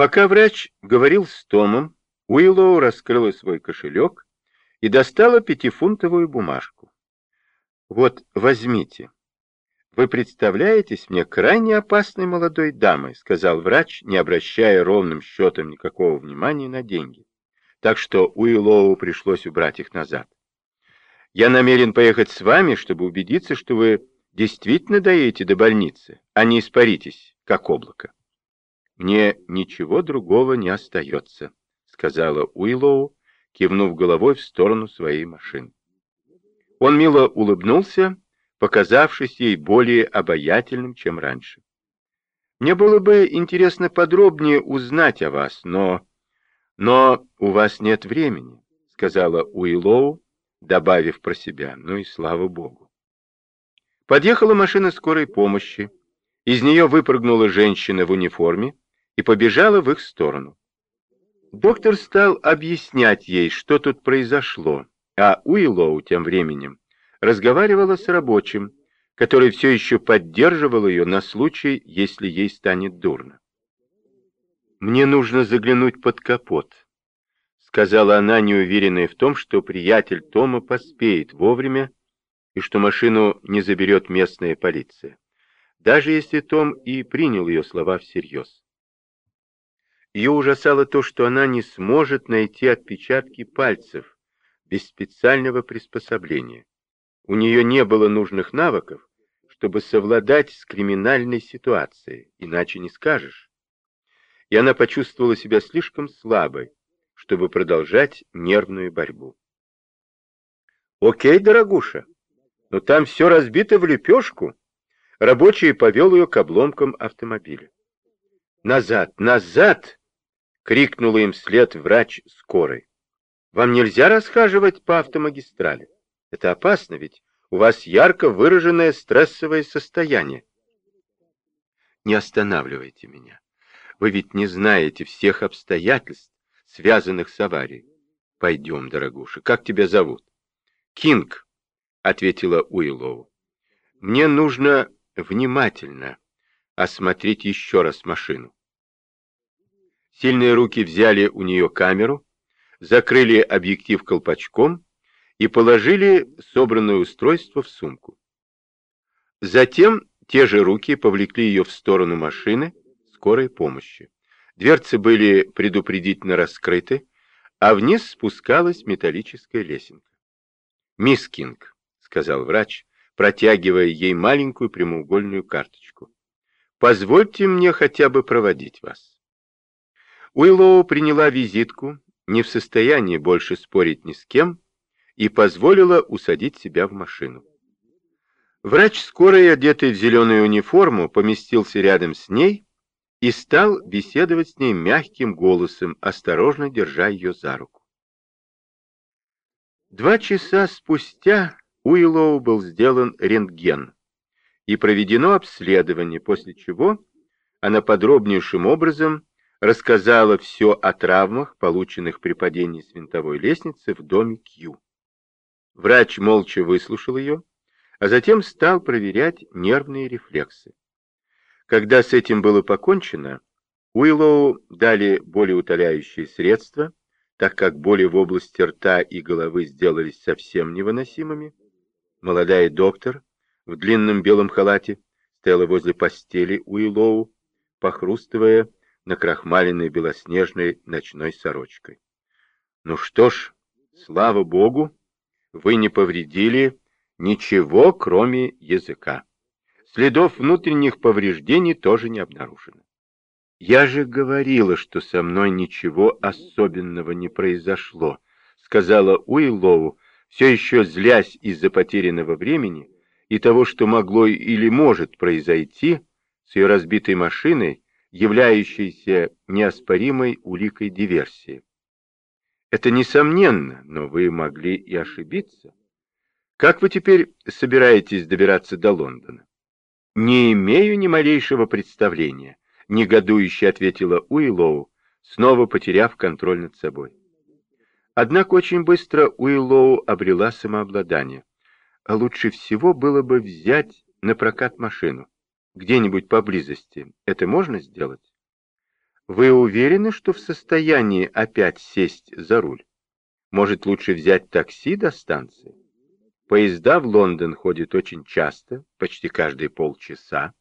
Пока врач говорил с Томом, Уиллоу раскрыла свой кошелек и достала пятифунтовую бумажку. «Вот, возьмите. Вы представляетесь мне крайне опасной молодой дамой», сказал врач, не обращая ровным счетом никакого внимания на деньги. Так что Уиллоу пришлось убрать их назад. «Я намерен поехать с вами, чтобы убедиться, что вы действительно доедете до больницы, а не испаритесь, как облако». «Мне ничего другого не остается», — сказала Уиллоу, кивнув головой в сторону своей машины. Он мило улыбнулся, показавшись ей более обаятельным, чем раньше. «Мне было бы интересно подробнее узнать о вас, но...» «Но у вас нет времени», — сказала Уиллоу, добавив про себя, ну и слава богу. Подъехала машина скорой помощи. Из нее выпрыгнула женщина в униформе и побежала в их сторону. Доктор стал объяснять ей, что тут произошло, а Уиллоу тем временем разговаривала с рабочим, который все еще поддерживал ее на случай, если ей станет дурно. «Мне нужно заглянуть под капот», — сказала она, неуверенная в том, что приятель Тома поспеет вовремя и что машину не заберет местная полиция, даже если Том и принял ее слова всерьез. Ее ужасало то, что она не сможет найти отпечатки пальцев без специального приспособления. У нее не было нужных навыков, чтобы совладать с криминальной ситуацией, иначе не скажешь. И она почувствовала себя слишком слабой, чтобы продолжать нервную борьбу. «Окей, дорогуша, но там все разбито в лепешку». Рабочий повел ее к обломкам автомобиля. «Назад, назад!» — крикнула им вслед врач скорой. «Вам нельзя расхаживать по автомагистрали. Это опасно, ведь у вас ярко выраженное стрессовое состояние». «Не останавливайте меня. Вы ведь не знаете всех обстоятельств, связанных с аварией. Пойдем, дорогуша. Как тебя зовут?» «Кинг», — ответила Уиллоу. «Мне нужно внимательно осмотреть еще раз машину. Сильные руки взяли у нее камеру, закрыли объектив колпачком и положили собранное устройство в сумку. Затем те же руки повлекли ее в сторону машины скорой помощи. Дверцы были предупредительно раскрыты, а вниз спускалась металлическая лесенка. «Мисс Кинг», — сказал врач, протягивая ей маленькую прямоугольную карточку, — «позвольте мне хотя бы проводить вас». Уиллоу приняла визитку, не в состоянии больше спорить ни с кем, и позволила усадить себя в машину. Врач скорой, одетый в зеленую униформу, поместился рядом с ней и стал беседовать с ней мягким голосом, осторожно держа ее за руку. Два часа спустя Уиллоу был сделан рентген и проведено обследование, после чего она подробнейшим образом рассказала все о травмах, полученных при падении с винтовой лестницы в доме Кью. Врач молча выслушал ее, а затем стал проверять нервные рефлексы. Когда с этим было покончено, Уиллоу дали болеутоляющие средства, так как боли в области рта и головы сделались совсем невыносимыми. Молодая доктор в длинном белом халате стояла возле постели Уиллоу, похрустывая накрахмаленной белоснежной ночной сорочкой. Ну что ж, слава богу, вы не повредили ничего, кроме языка. Следов внутренних повреждений тоже не обнаружено. Я же говорила, что со мной ничего особенного не произошло, сказала Уиллоу, все еще злясь из-за потерянного времени и того, что могло или может произойти с ее разбитой машиной являющейся неоспоримой уликой диверсии. Это несомненно, но вы могли и ошибиться. Как вы теперь собираетесь добираться до Лондона? Не имею ни малейшего представления, негодующе ответила Уиллоу, снова потеряв контроль над собой. Однако очень быстро Уиллоу обрела самообладание. А лучше всего было бы взять на прокат машину где-нибудь поблизости, это можно сделать? Вы уверены, что в состоянии опять сесть за руль? Может, лучше взять такси до станции? Поезда в Лондон ходят очень часто, почти каждые полчаса.